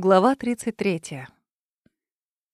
Глава 33.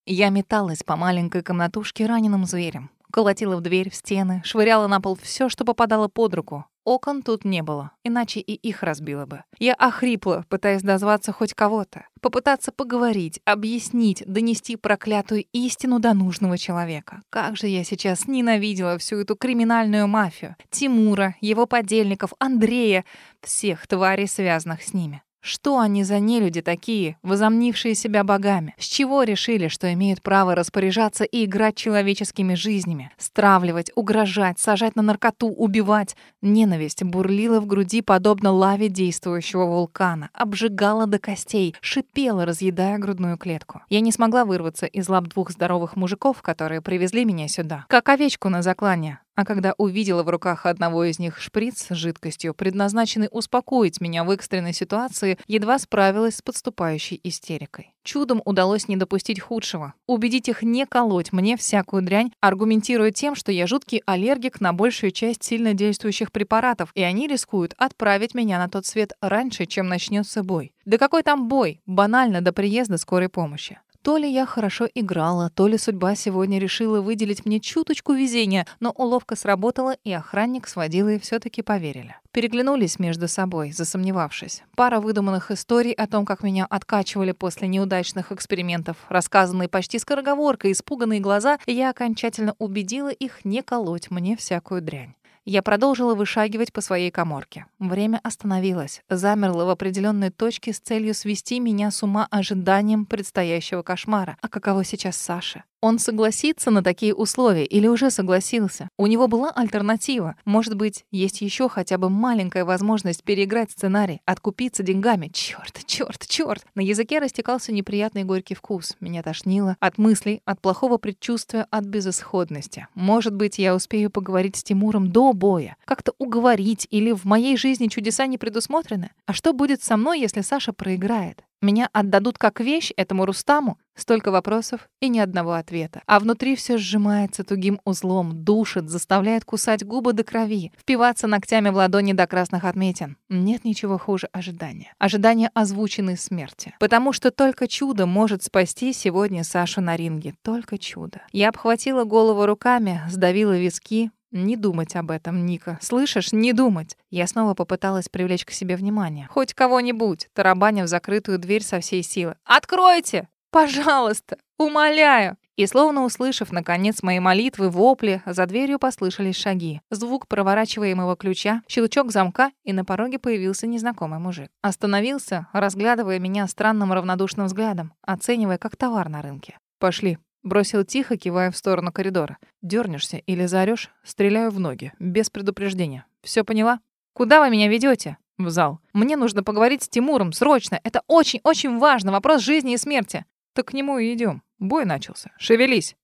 Я металась по маленькой комнатушке раненым зверем. Колотила в дверь, в стены, швыряла на пол все, что попадало под руку. Окон тут не было, иначе и их разбило бы. Я охрипла, пытаясь дозваться хоть кого-то. Попытаться поговорить, объяснить, донести проклятую истину до нужного человека. Как же я сейчас ненавидела всю эту криминальную мафию. Тимура, его подельников, Андрея, всех тварей, связанных с ними. Что они за нелюди такие, возомнившие себя богами? С чего решили, что имеют право распоряжаться и играть человеческими жизнями? Стравливать, угрожать, сажать на наркоту, убивать? Ненависть бурлила в груди, подобно лаве действующего вулкана, обжигала до костей, шипела, разъедая грудную клетку. Я не смогла вырваться из лап двух здоровых мужиков, которые привезли меня сюда, как овечку на заклание. А когда увидела в руках одного из них шприц с жидкостью, предназначенный успокоить меня в экстренной ситуации, едва справилась с подступающей истерикой. Чудом удалось не допустить худшего. Убедить их не колоть мне всякую дрянь, аргументируя тем, что я жуткий аллергик на большую часть сильно действующих препаратов, и они рискуют отправить меня на тот свет раньше, чем начнется бой. Да какой там бой? Банально до приезда скорой помощи. То ли я хорошо играла, то ли судьба сегодня решила выделить мне чуточку везения, но уловка сработала, и охранник с водилой все таки поверили. Переглянулись между собой, засомневавшись. Пара выдуманных историй о том, как меня откачивали после неудачных экспериментов, рассказанные почти скороговоркой, испуганные глаза, я окончательно убедила их не колоть мне всякую дрянь. Я продолжила вышагивать по своей коморке. Время остановилось, замерло в определенной точке с целью свести меня с ума ожиданием предстоящего кошмара. А каково сейчас Саша? Он согласится на такие условия или уже согласился? У него была альтернатива. Может быть, есть еще хотя бы маленькая возможность переиграть сценарий, откупиться деньгами. Черт, черт, черт! На языке растекался неприятный горький вкус. Меня тошнило от мыслей, от плохого предчувствия, от безысходности. Может быть, я успею поговорить с Тимуром до боя, как-то уговорить, или в моей жизни чудеса не предусмотрены? А что будет со мной, если Саша проиграет? Меня отдадут как вещь этому Рустаму? Столько вопросов и ни одного ответа. А внутри все сжимается тугим узлом, душит, заставляет кусать губы до крови, впиваться ногтями в ладони до красных отметин. Нет ничего хуже ожидания. Ожидания озвученной смерти. Потому что только чудо может спасти сегодня Сашу на ринге. Только чудо. Я обхватила голову руками, сдавила виски, не думать об этом, Ника. Слышишь? Не думать. Я снова попыталась привлечь к себе внимание. Хоть кого-нибудь, тарабаня в закрытую дверь со всей силы. «Откройте! Пожалуйста! Умоляю!» И словно услышав, наконец, мои молитвы, вопли, за дверью послышались шаги. Звук проворачиваемого ключа, щелчок замка, и на пороге появился незнакомый мужик. Остановился, разглядывая меня странным равнодушным взглядом, оценивая как товар на рынке. «Пошли», Бросил тихо, кивая в сторону коридора. Дернешься или заорешь, стреляю в ноги, без предупреждения. Все поняла? Куда вы меня ведете? В зал. Мне нужно поговорить с Тимуром, срочно. Это очень-очень важно, вопрос жизни и смерти. Так к нему и идем. Бой начался. Шевелись.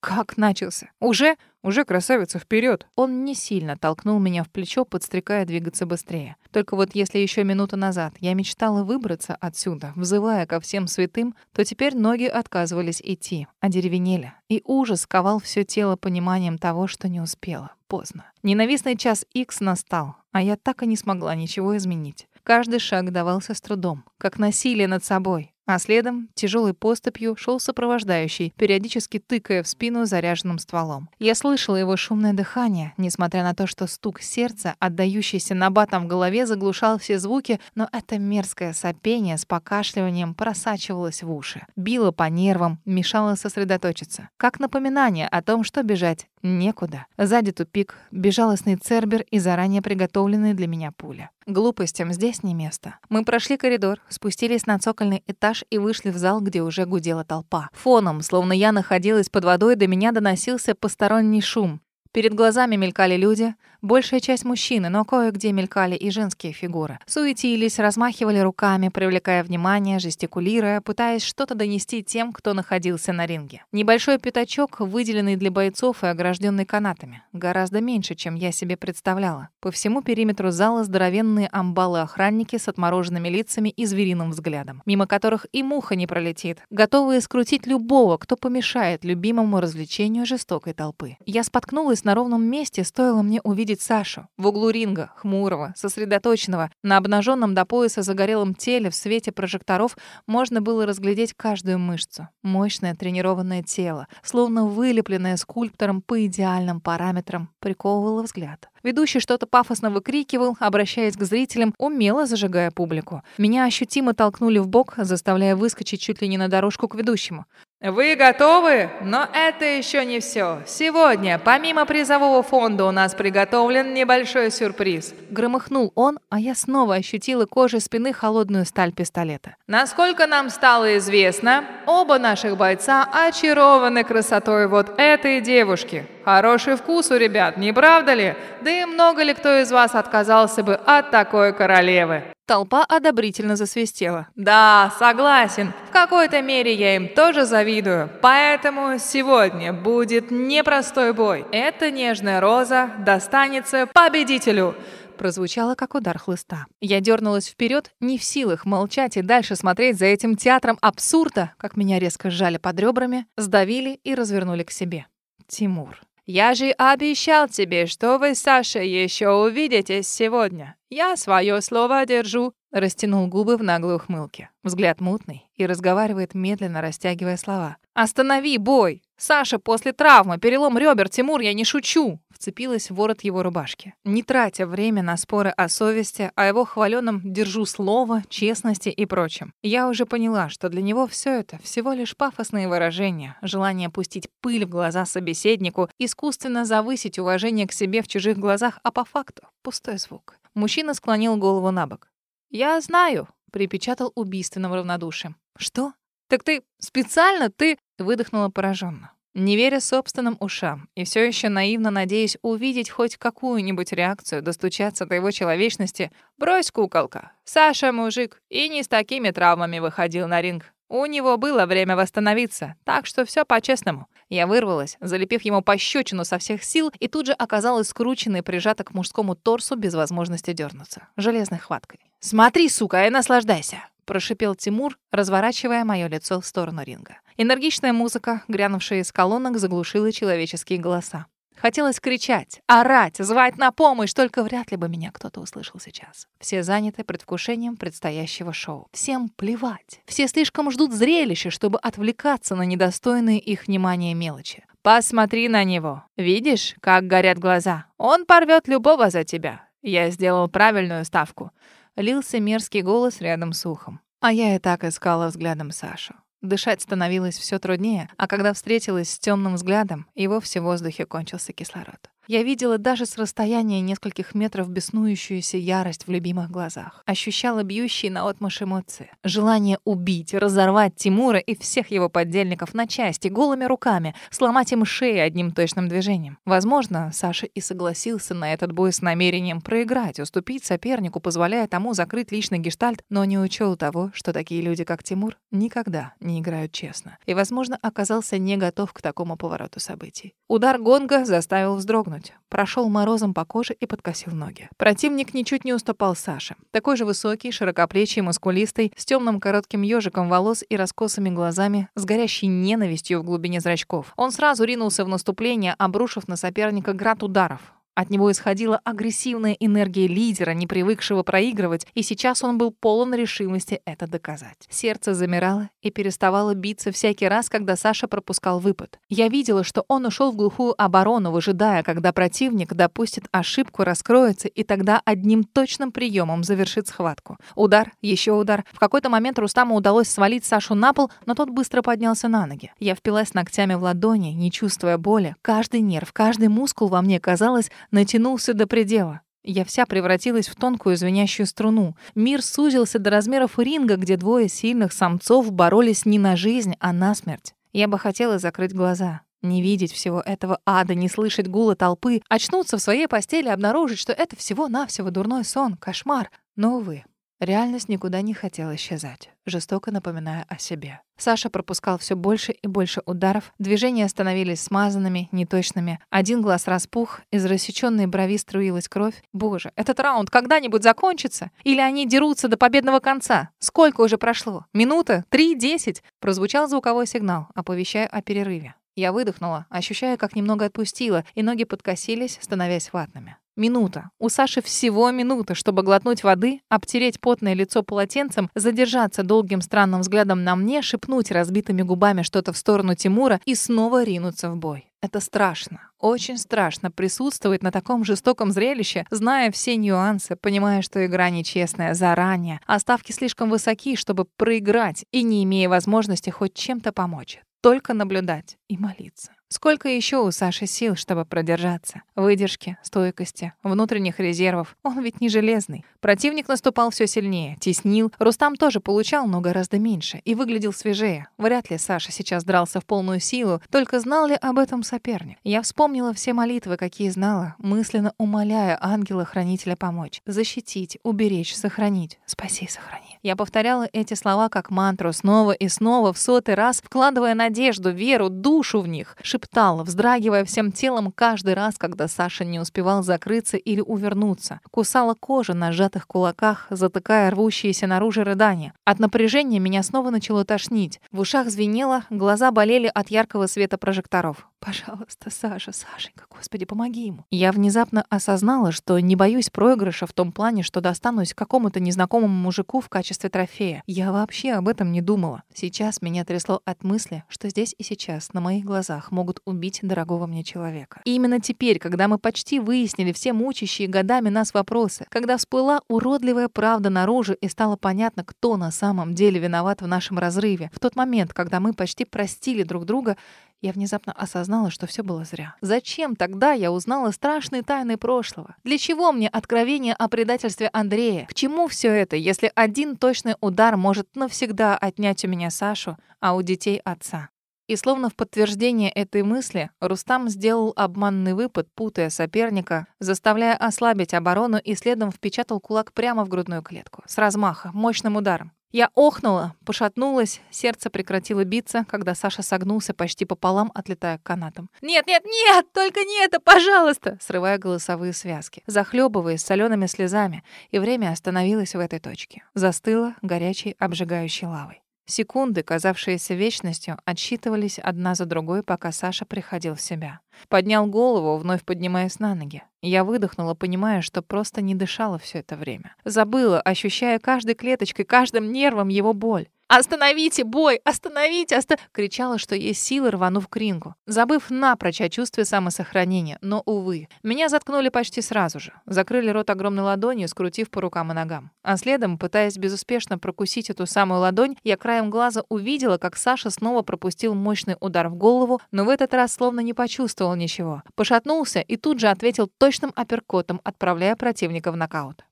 Как начался? Уже? Уже красавица вперед. Он не сильно толкнул меня в плечо, подстрекая двигаться быстрее. Только вот если еще минуту назад я мечтала выбраться отсюда, взывая ко всем святым, то теперь ноги отказывались идти, одеревенели. И ужас ковал все тело пониманием того, что не успела. Поздно. Ненавистный час Икс настал, а я так и не смогла ничего изменить. Каждый шаг давался с трудом, как насилие над собой. А следом, тяжелой поступью, шел сопровождающий, периодически тыкая в спину заряженным стволом. Я слышала его шумное дыхание, несмотря на то, что стук сердца, отдающийся набатом в голове, заглушал все звуки, но это мерзкое сопение с покашливанием просачивалось в уши, било по нервам, мешало сосредоточиться. Как напоминание о том, что бежать некуда. Сзади тупик, безжалостный цербер и заранее приготовленные для меня пуля. Глупостям здесь не место. Мы прошли коридор, спустились на цокольный этаж и вышли в зал, где уже гудела толпа. Фоном, словно я находилась под водой, до меня доносился посторонний шум. Перед глазами мелькали люди, большая часть мужчины, но кое-где мелькали и женские фигуры. Суетились, размахивали руками, привлекая внимание, жестикулируя, пытаясь что-то донести тем, кто находился на ринге. Небольшой пятачок, выделенный для бойцов и огражденный канатами. Гораздо меньше, чем я себе представляла. По всему периметру зала здоровенные амбалы-охранники с отмороженными лицами и звериным взглядом, мимо которых и муха не пролетит, готовые скрутить любого, кто помешает любимому развлечению жестокой толпы. Я споткнулась на ровном месте, стоило мне увидеть Сашу в углу ринга, хмурого, сосредоточенного. На обнаженном до пояса загорелом теле в свете прожекторов можно было разглядеть каждую мышцу. Мощное тренированное тело, словно вылепленное скульптором по идеальным параметрам, приковывало взгляд. Ведущий что-то пафосно выкрикивал, обращаясь к зрителям, умело зажигая публику. Меня ощутимо толкнули в бок, заставляя выскочить чуть ли не на дорожку к ведущему. Вы готовы? Но это еще не все. Сегодня, помимо призового фонда, у нас приготовлен небольшой сюрприз. Громыхнул он, а я снова ощутила кожей спины холодную сталь пистолета. Насколько нам стало известно, оба наших бойца очарованы красотой вот этой девушки. Хороший вкус у ребят, не правда ли? Да и много ли кто из вас отказался бы от такой королевы? Толпа одобрительно засвистела. Да, согласен. В какой-то мере я им тоже завидую. Поэтому сегодня будет непростой бой. Эта нежная роза достанется победителю прозвучало как удар хлыста. Я дернулась вперед, не в силах молчать и дальше смотреть за этим театром абсурда, как меня резко сжали под ребрами, сдавили и развернули к себе. Тимур. «Я же обещал тебе, что вы Сашей еще увидитесь сегодня. Я свое слово держу», — растянул губы в наглой ухмылке. Взгляд мутный и разговаривает, медленно растягивая слова. «Останови бой! Саша после травмы, перелом ребер, Тимур, я не шучу!» Вцепилась в ворот его рубашки. Не тратя время на споры о совести, о его хваленном «держу слово», честности и прочем. Я уже поняла, что для него все это всего лишь пафосные выражения, желание пустить пыль в глаза собеседнику, искусственно завысить уважение к себе в чужих глазах, а по факту — пустой звук. Мужчина склонил голову на бок. «Я знаю», — припечатал убийственным равнодушием. «Что? Так ты специально ты...» — выдохнула пораженно не веря собственным ушам и все еще наивно надеясь увидеть хоть какую-нибудь реакцию, достучаться до его человечности, брось, куколка. Саша мужик и не с такими травмами выходил на ринг. У него было время восстановиться, так что все по-честному. Я вырвалась, залепив ему пощечину со всех сил, и тут же оказалась скрученной прижата к мужскому торсу без возможности дернуться. Железной хваткой. «Смотри, сука, и наслаждайся!» Прошипел Тимур, разворачивая мое лицо в сторону ринга. Энергичная музыка, грянувшая из колонок, заглушила человеческие голоса. Хотелось кричать, орать, звать на помощь, только вряд ли бы меня кто-то услышал сейчас. Все заняты предвкушением предстоящего шоу. Всем плевать. Все слишком ждут зрелища, чтобы отвлекаться на недостойные их внимания мелочи. Посмотри на него. Видишь, как горят глаза? Он порвет любого за тебя. Я сделал правильную ставку лился мерзкий голос рядом с ухом. А я и так искала взглядом Сашу. Дышать становилось все труднее, а когда встретилась с темным взглядом, и вовсе в воздухе кончился кислород. Я видела даже с расстояния нескольких метров беснующуюся ярость в любимых глазах. Ощущала бьющие наотмашь эмоции. Желание убить, разорвать Тимура и всех его поддельников на части, голыми руками, сломать им шеи одним точным движением. Возможно, Саша и согласился на этот бой с намерением проиграть, уступить сопернику, позволяя тому закрыть личный гештальт, но не учел того, что такие люди, как Тимур, никогда не играют честно. И, возможно, оказался не готов к такому повороту событий. Удар гонга заставил вздрогнуть дрогнуть. Прошел морозом по коже и подкосил ноги. Противник ничуть не уступал Саше. Такой же высокий, широкоплечий, мускулистый, с темным коротким ежиком волос и раскосыми глазами, с горящей ненавистью в глубине зрачков. Он сразу ринулся в наступление, обрушив на соперника град ударов. От него исходила агрессивная энергия лидера, не привыкшего проигрывать, и сейчас он был полон решимости это доказать. Сердце замирало и переставало биться всякий раз, когда Саша пропускал выпад. Я видела, что он ушел в глухую оборону, выжидая, когда противник допустит ошибку, раскроется, и тогда одним точным приемом завершит схватку. Удар, еще удар. В какой-то момент Рустаму удалось свалить Сашу на пол, но тот быстро поднялся на ноги. Я впилась ногтями в ладони, не чувствуя боли. Каждый нерв, каждый мускул во мне, казалось, натянулся до предела. Я вся превратилась в тонкую звенящую струну. Мир сузился до размеров ринга, где двое сильных самцов боролись не на жизнь, а на смерть. Я бы хотела закрыть глаза, не видеть всего этого ада, не слышать гула толпы, очнуться в своей постели и обнаружить, что это всего-навсего дурной сон, кошмар. Но, увы, Реальность никуда не хотела исчезать, жестоко напоминая о себе. Саша пропускал все больше и больше ударов, движения становились смазанными, неточными. Один глаз распух, из рассечённой брови струилась кровь. Боже, этот раунд когда-нибудь закончится? Или они дерутся до победного конца? Сколько уже прошло? Минута? Три? Десять? Прозвучал звуковой сигнал, оповещая о перерыве. Я выдохнула, ощущая, как немного отпустила, и ноги подкосились, становясь ватными. Минута. У Саши всего минута, чтобы глотнуть воды, обтереть потное лицо полотенцем, задержаться долгим странным взглядом на мне, шепнуть разбитыми губами что-то в сторону Тимура и снова ринуться в бой. Это страшно. Очень страшно присутствовать на таком жестоком зрелище, зная все нюансы, понимая, что игра нечестная заранее, а ставки слишком высоки, чтобы проиграть и не имея возможности хоть чем-то помочь. Только наблюдать и молиться. Сколько еще у Саши сил, чтобы продержаться? Выдержки, стойкости, внутренних резервов. Он ведь не железный. Противник наступал все сильнее, теснил. Рустам тоже получал, но гораздо меньше. И выглядел свежее. Вряд ли Саша сейчас дрался в полную силу. Только знал ли об этом соперник? Я вспомнила все молитвы, какие знала, мысленно умоляя ангела-хранителя помочь. Защитить, уберечь, сохранить. Спаси, сохрани. Я повторяла эти слова как мантру снова и снова, в сотый раз, вкладывая надежду, веру, душу в них. Шептала, вздрагивая всем телом каждый раз, когда Саша не успевал закрыться или увернуться. Кусала кожу на кулаках, затыкая рвущиеся наружу рыдания. От напряжения меня снова начало тошнить. В ушах звенело, глаза болели от яркого света прожекторов. «Пожалуйста, Саша, Сашенька, Господи, помоги ему». Я внезапно осознала, что не боюсь проигрыша в том плане, что достанусь какому-то незнакомому мужику в качестве трофея. Я вообще об этом не думала. Сейчас меня трясло от мысли, что здесь и сейчас на моих глазах могут убить дорогого мне человека. И именно теперь, когда мы почти выяснили все мучащие годами нас вопросы, когда всплыла уродливая правда наружу и стало понятно, кто на самом деле виноват в нашем разрыве, в тот момент, когда мы почти простили друг друга, я внезапно осознала, что все было зря. Зачем тогда я узнала страшные тайны прошлого? Для чего мне откровение о предательстве Андрея? К чему все это, если один точный удар может навсегда отнять у меня Сашу, а у детей отца? И словно в подтверждение этой мысли, Рустам сделал обманный выпад, путая соперника, заставляя ослабить оборону и следом впечатал кулак прямо в грудную клетку. С размаха, мощным ударом. Я охнула, пошатнулась, сердце прекратило биться, когда Саша согнулся почти пополам, отлетая к канатам. «Нет, нет, нет! Только не это, пожалуйста!» Срывая голосовые связки, захлебываясь солеными слезами, и время остановилось в этой точке. Застыло горячей, обжигающей лавой. Секунды, казавшиеся вечностью, отсчитывались одна за другой, пока Саша приходил в себя. Поднял голову, вновь поднимаясь на ноги. Я выдохнула, понимая, что просто не дышала все это время. Забыла, ощущая каждой клеточкой, каждым нервом его боль. «Остановите бой! Остановите!» оста... Кричала, что есть силы, рванув к рингу. Забыв напрочь о чувстве самосохранения. Но, увы, меня заткнули почти сразу же. Закрыли рот огромной ладонью, скрутив по рукам и ногам. А следом, пытаясь безуспешно прокусить эту самую ладонь, я краем глаза увидела, как Саша снова пропустил мощный удар в голову, но в этот раз словно не почувствовал ничего. Пошатнулся и тут же ответил точным апперкотом, отправляя противника в нокаут.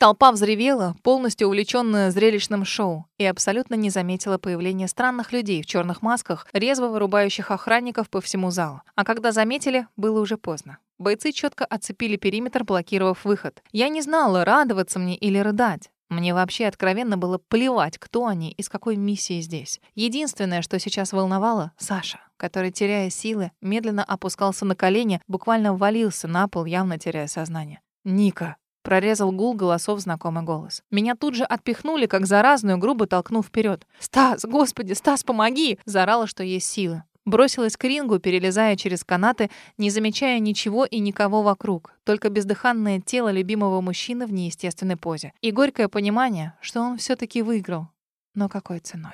Толпа взревела, полностью увлеченная зрелищным шоу, и абсолютно не заметила появления странных людей в черных масках, резво вырубающих охранников по всему залу. А когда заметили, было уже поздно. Бойцы четко оцепили периметр, блокировав выход. Я не знала, радоваться мне или рыдать. Мне вообще откровенно было плевать, кто они и с какой миссией здесь. Единственное, что сейчас волновало — Саша, который, теряя силы, медленно опускался на колени, буквально валился на пол, явно теряя сознание. «Ника!» Прорезал гул голосов знакомый голос. Меня тут же отпихнули, как заразную, грубо толкнув вперед. «Стас, господи, Стас, помоги!» Заорала, что есть силы. Бросилась к рингу, перелезая через канаты, не замечая ничего и никого вокруг, только бездыханное тело любимого мужчины в неестественной позе. И горькое понимание, что он все таки выиграл. Но какой ценой?